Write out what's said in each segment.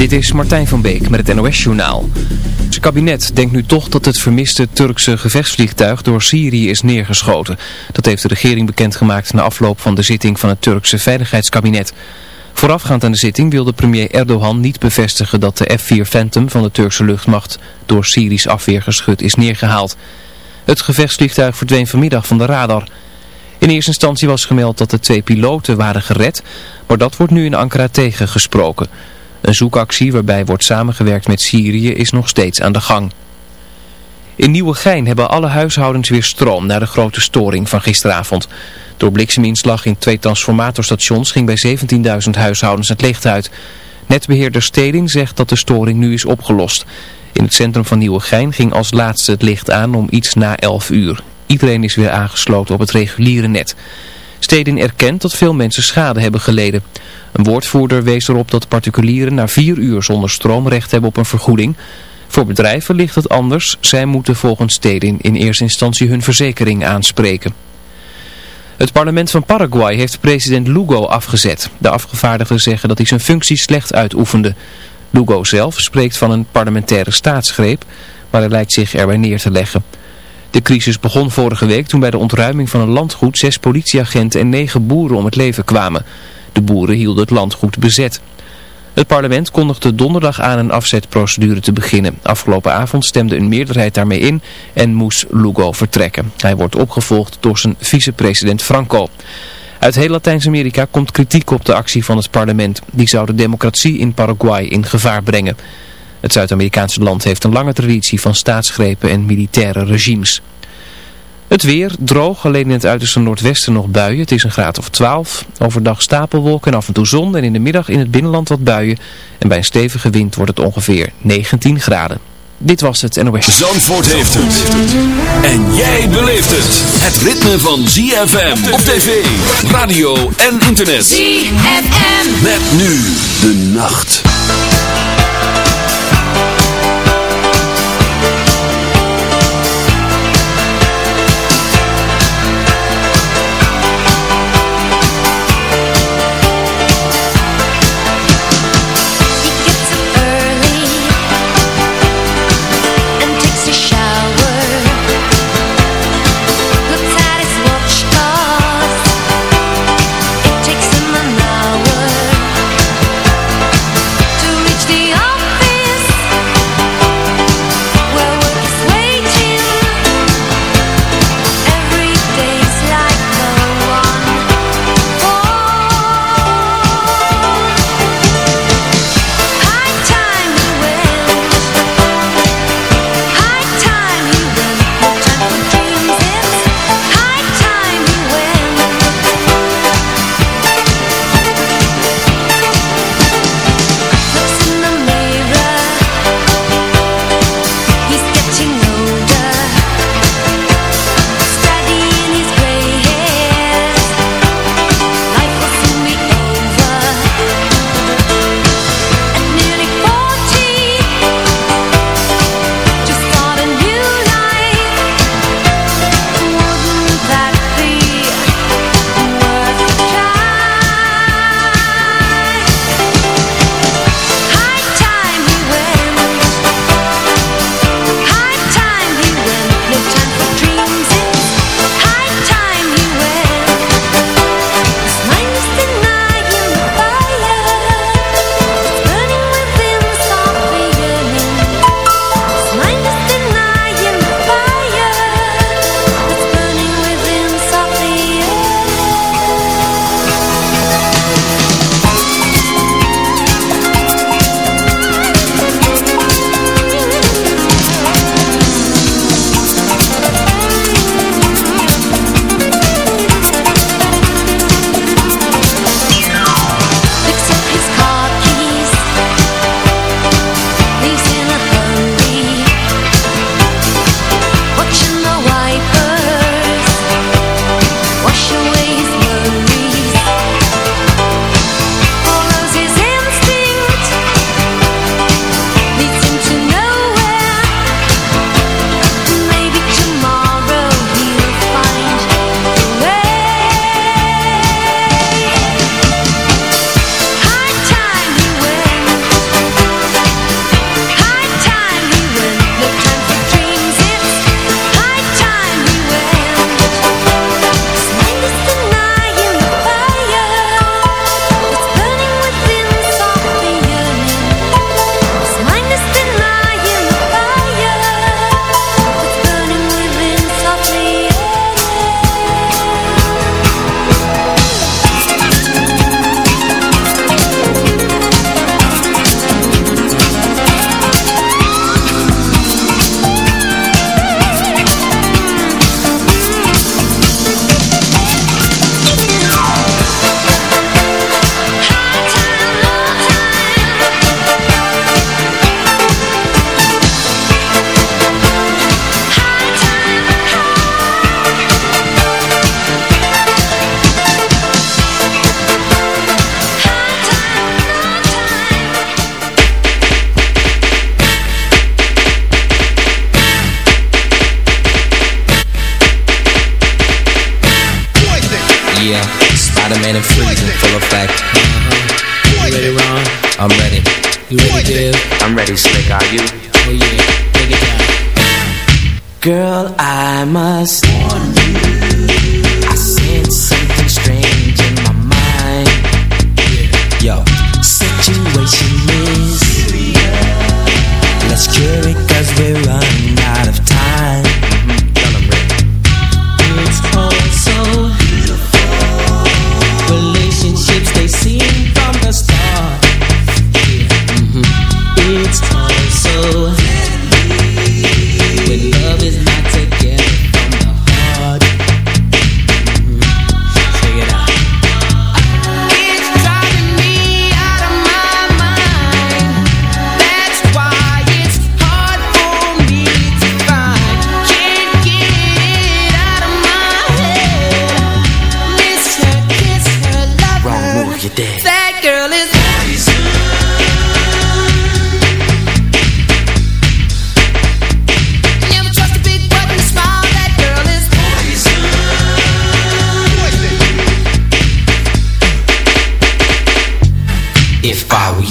Dit is Martijn van Beek met het NOS-journaal. Het kabinet denkt nu toch dat het vermiste Turkse gevechtsvliegtuig door Syrië is neergeschoten. Dat heeft de regering bekendgemaakt na afloop van de zitting van het Turkse Veiligheidskabinet. Voorafgaand aan de zitting wilde premier Erdogan niet bevestigen dat de F-4 Phantom van de Turkse luchtmacht door Syrisch afweergeschut is neergehaald. Het gevechtsvliegtuig verdween vanmiddag van de radar. In eerste instantie was gemeld dat de twee piloten waren gered, maar dat wordt nu in Ankara tegengesproken. Een zoekactie waarbij wordt samengewerkt met Syrië is nog steeds aan de gang. In Nieuwegein hebben alle huishoudens weer stroom na de grote storing van gisteravond. Door blikseminslag in twee transformatorstations ging bij 17.000 huishoudens het licht uit. Netbeheerder Steding zegt dat de storing nu is opgelost. In het centrum van Nieuwegein ging als laatste het licht aan om iets na 11 uur. Iedereen is weer aangesloten op het reguliere net. Steding erkent dat veel mensen schade hebben geleden. Een woordvoerder wees erop dat particulieren na vier uur zonder stroom recht hebben op een vergoeding. Voor bedrijven ligt het anders. Zij moeten volgens Stedin in eerste instantie hun verzekering aanspreken. Het parlement van Paraguay heeft president Lugo afgezet. De afgevaardigden zeggen dat hij zijn functie slecht uitoefende. Lugo zelf spreekt van een parlementaire staatsgreep, maar hij lijkt zich erbij neer te leggen. De crisis begon vorige week toen bij de ontruiming van een landgoed zes politieagenten en negen boeren om het leven kwamen. De boeren hielden het landgoed bezet. Het parlement kondigde donderdag aan een afzetprocedure te beginnen. Afgelopen avond stemde een meerderheid daarmee in en moest Lugo vertrekken. Hij wordt opgevolgd door zijn vicepresident Franco. Uit heel Latijns-Amerika komt kritiek op de actie van het parlement. Die zou de democratie in Paraguay in gevaar brengen. Het Zuid-Amerikaanse land heeft een lange traditie van staatsgrepen en militaire regimes. Het weer, droog, alleen in het uiterste noordwesten nog buien. Het is een graad of 12. Overdag stapelwolken en af en toe zon. En in de middag in het binnenland wat buien. En bij een stevige wind wordt het ongeveer 19 graden. Dit was het NOS. Zandvoort heeft het. En jij beleeft het. Het ritme van ZFM op tv, radio en internet. ZFM. Met nu de nacht.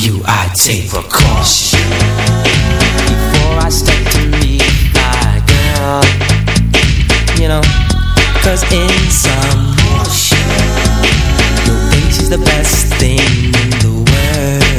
Do I take for precaution. Before I step to meet my girl You know, cause in some motion Your face is the best thing in the world.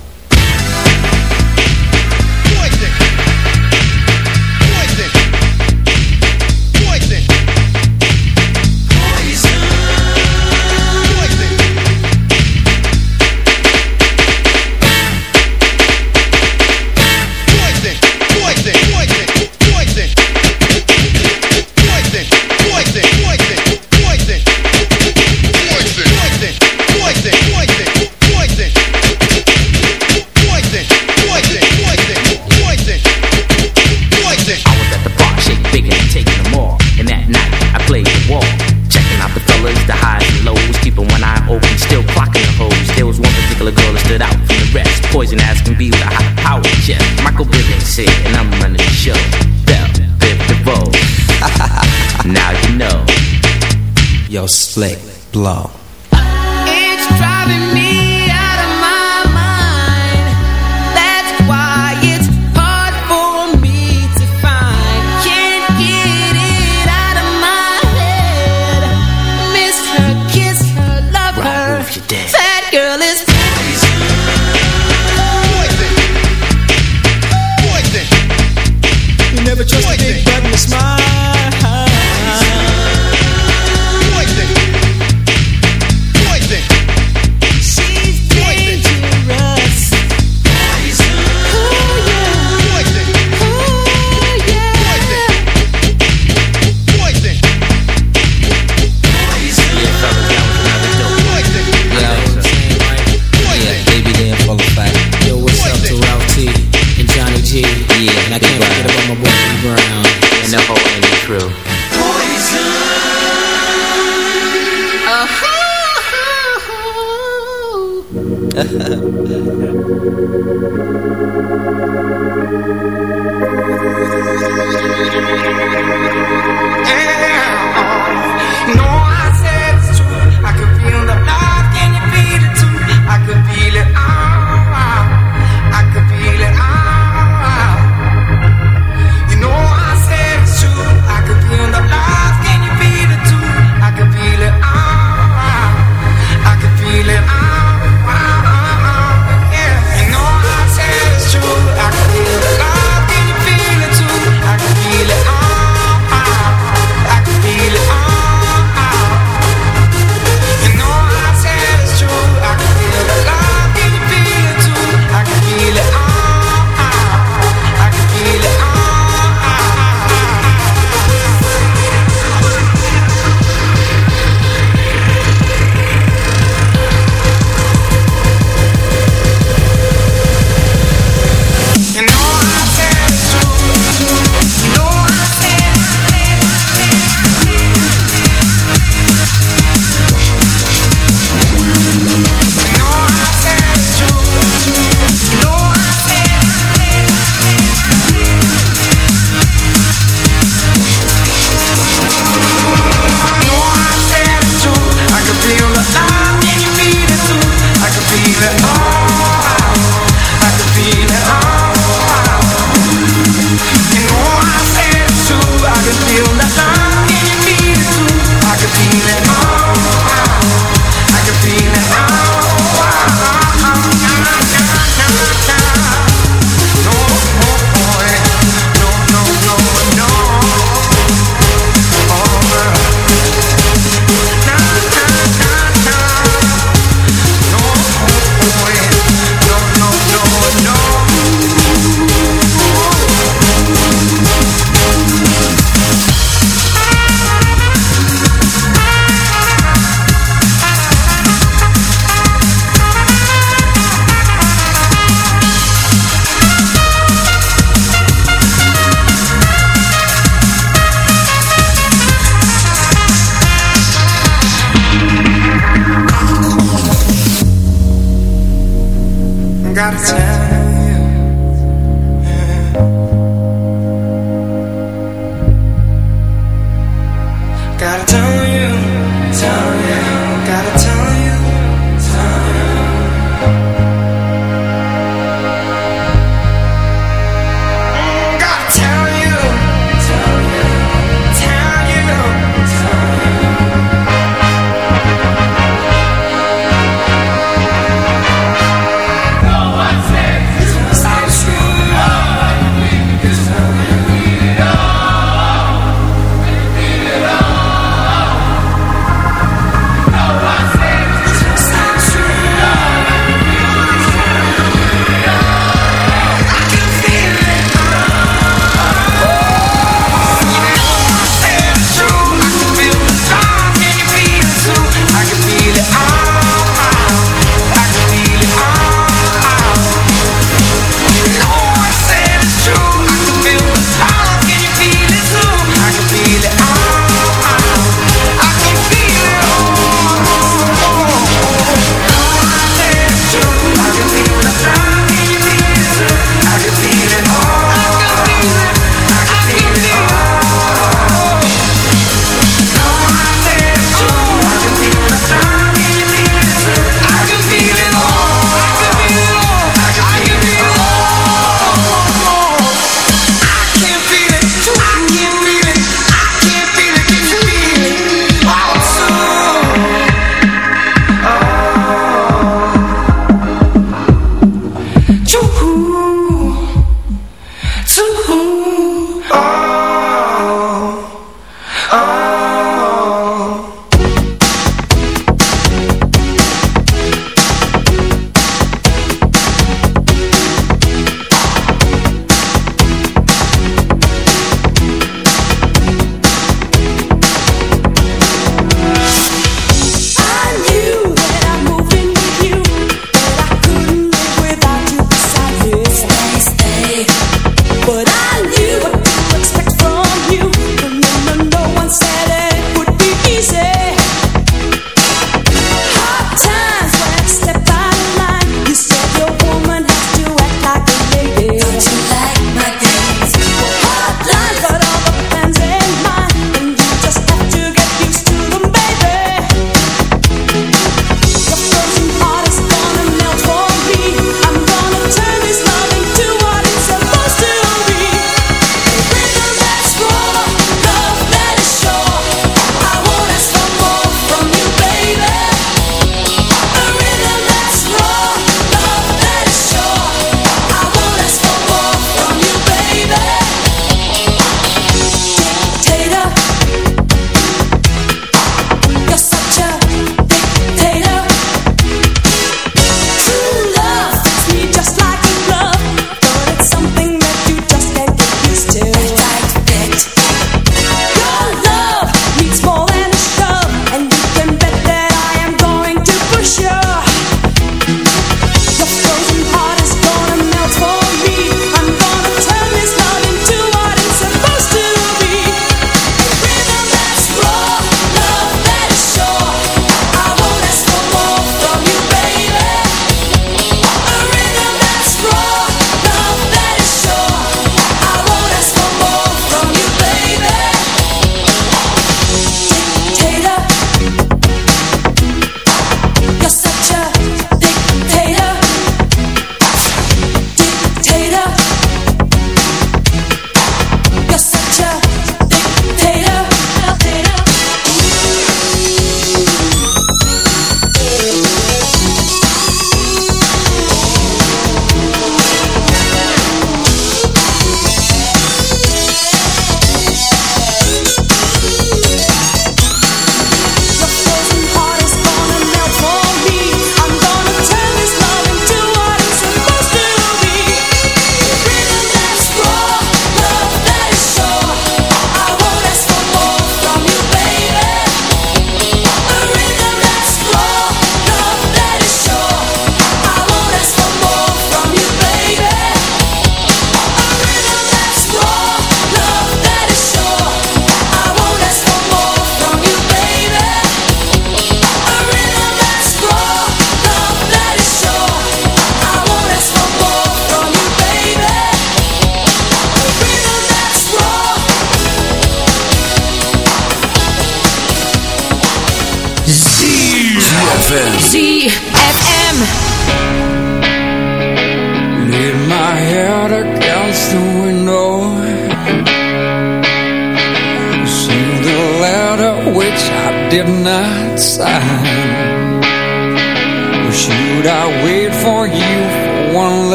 Slick blow.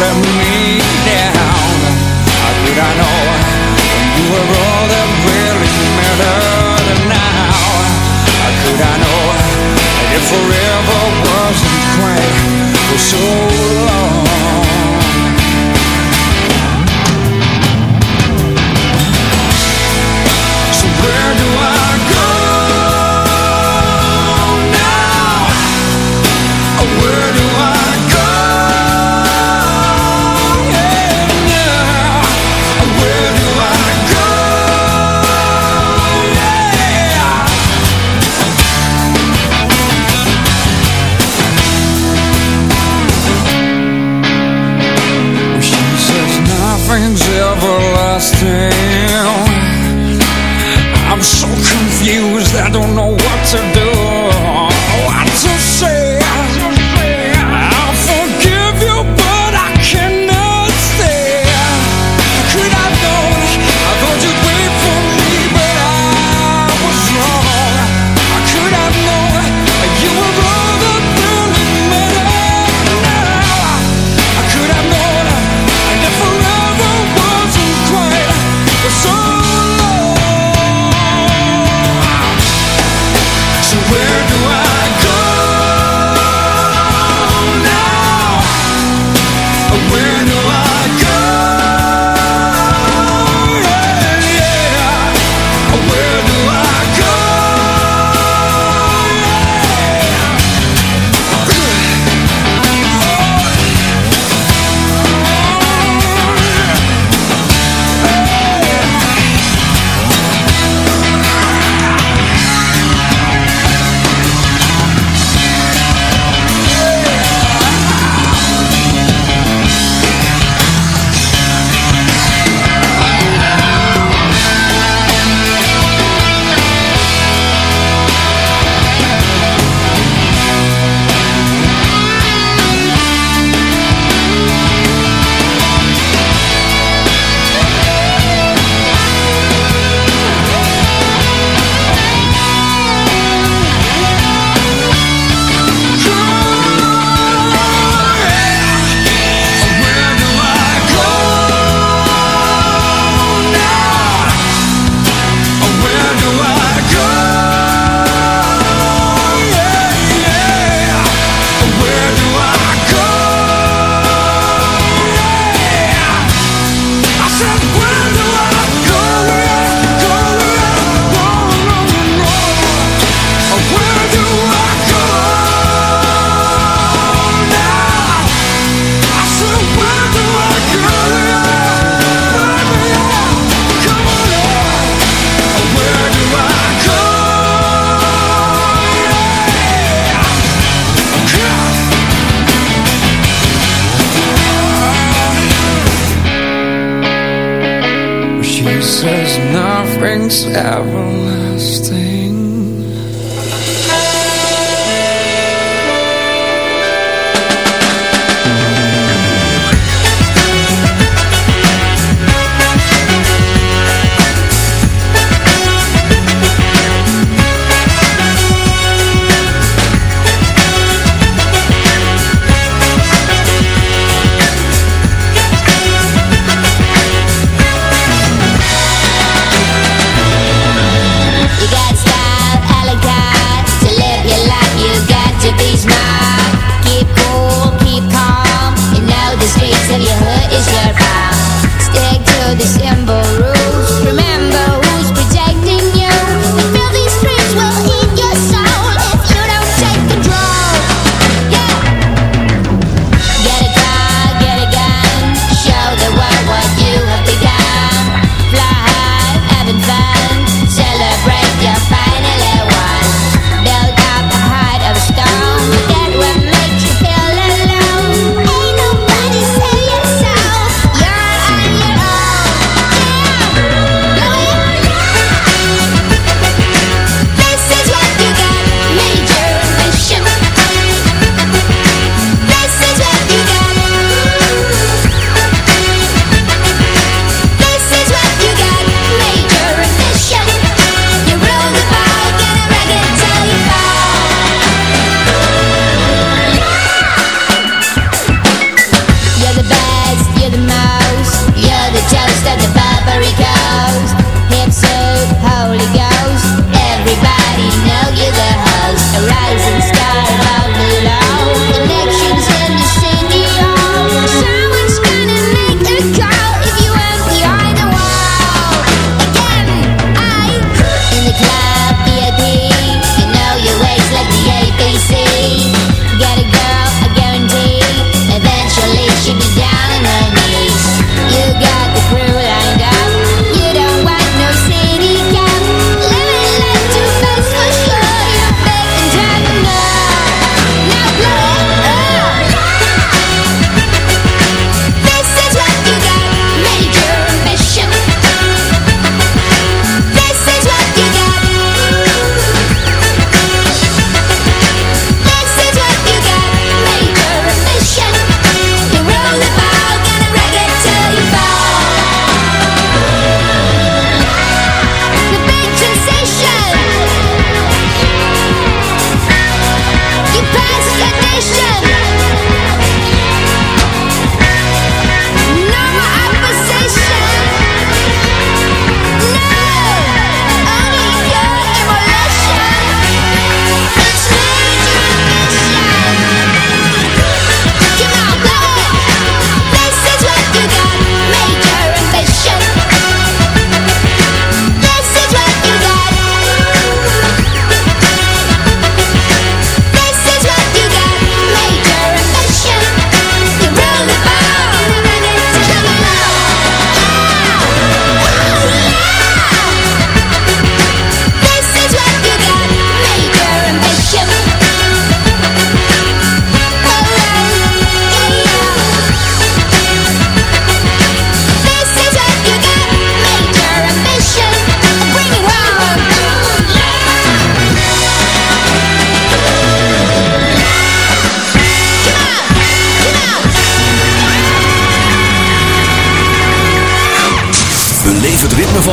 let me down How did I know you were all that really mattered now? How could I know that it forever wasn't quite so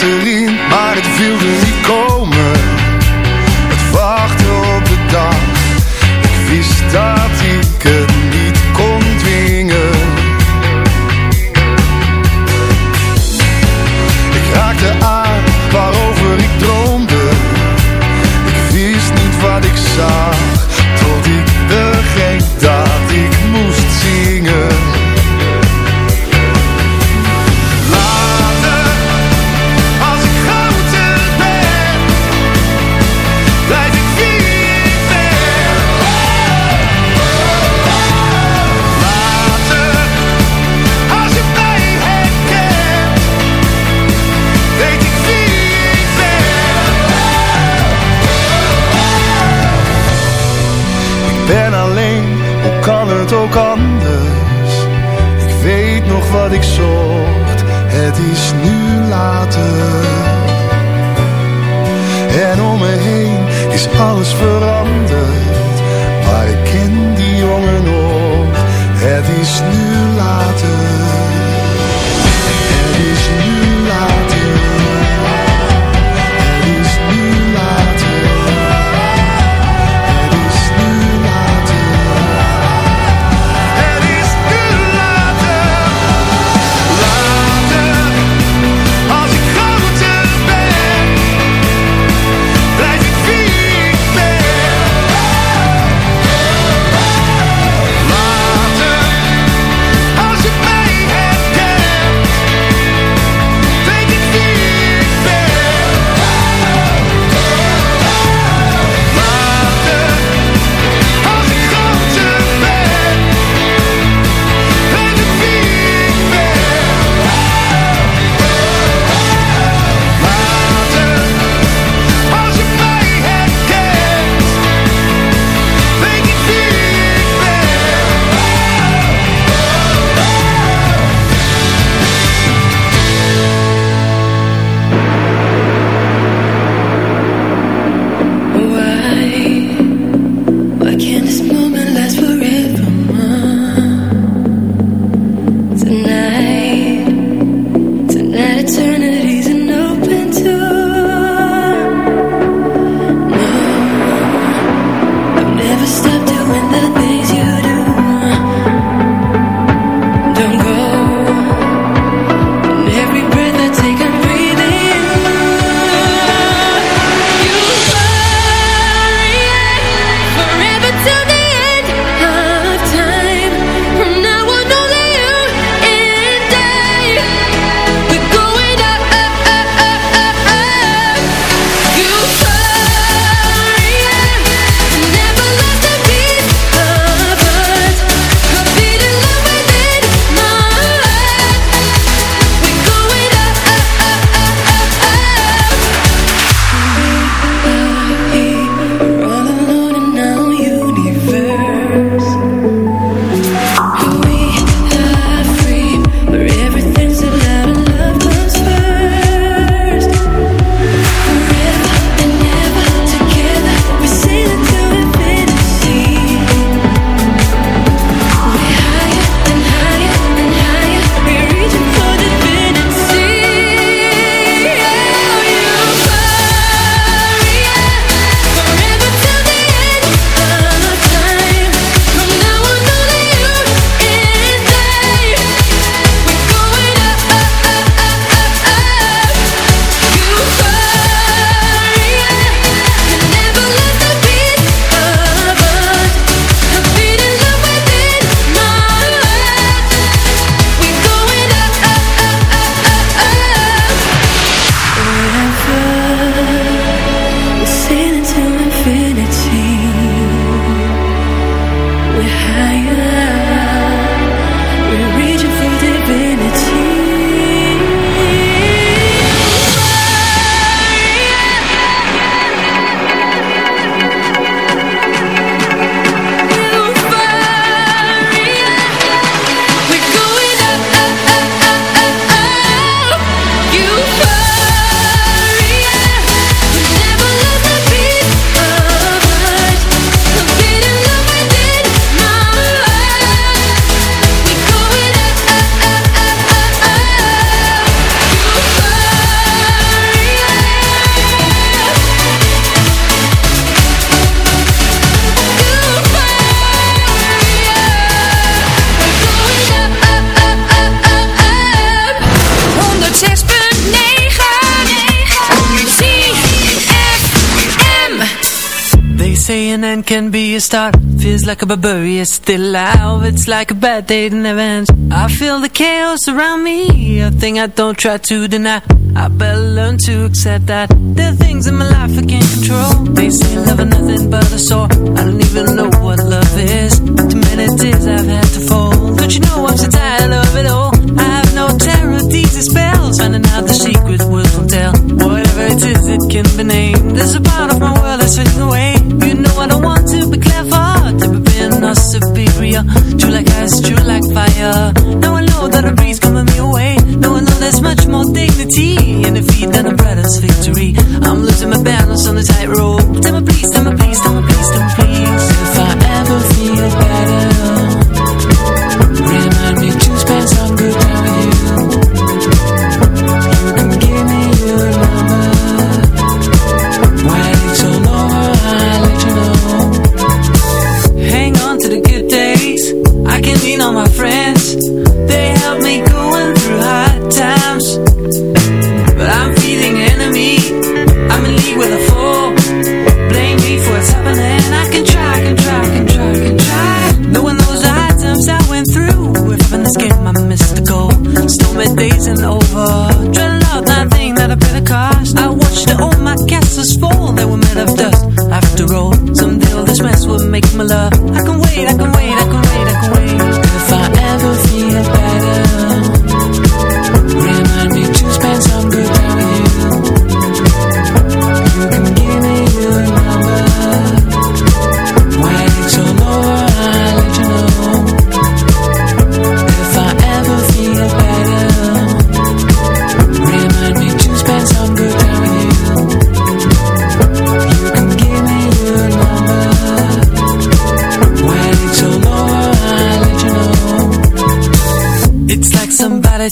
to leave. Can be a start Feels like a barbarian still alive. It's like a bad day that never ends. I feel the chaos around me A thing I don't try to deny. I better learn to accept that There are things in my life I can't control. They say love is nothing but a sore. I don't even know what love is. Too many tears I've had to fall. Don't you know I'm so tired of it all? I have no terror, these spells. Finding out the secret words will tell. Whatever it is, it can be named. There's a part of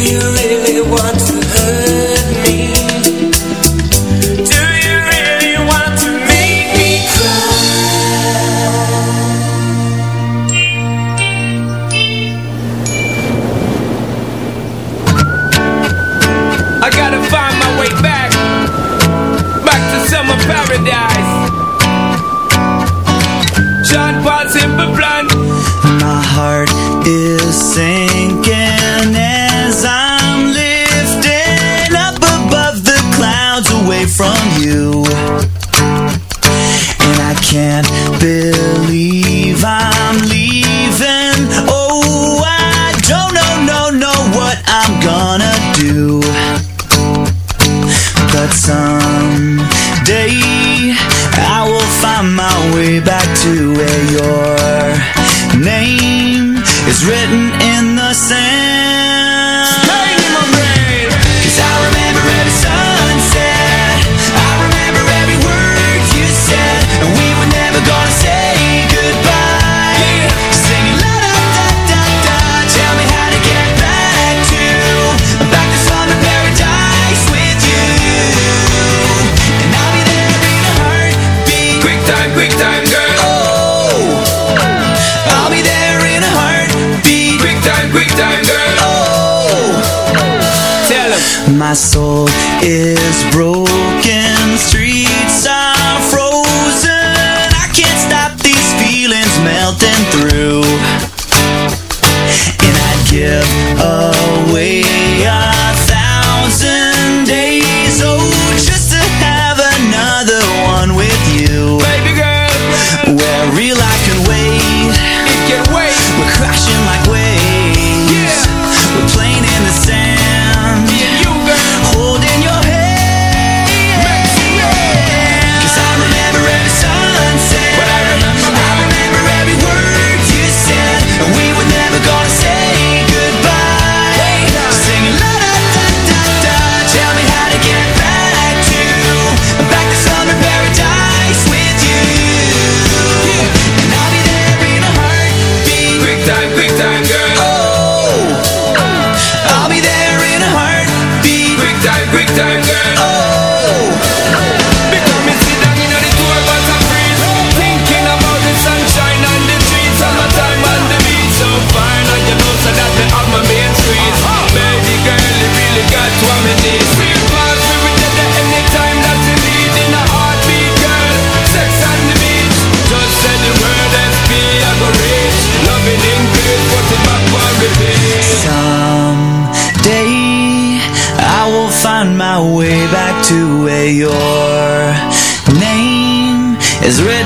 you really want to is red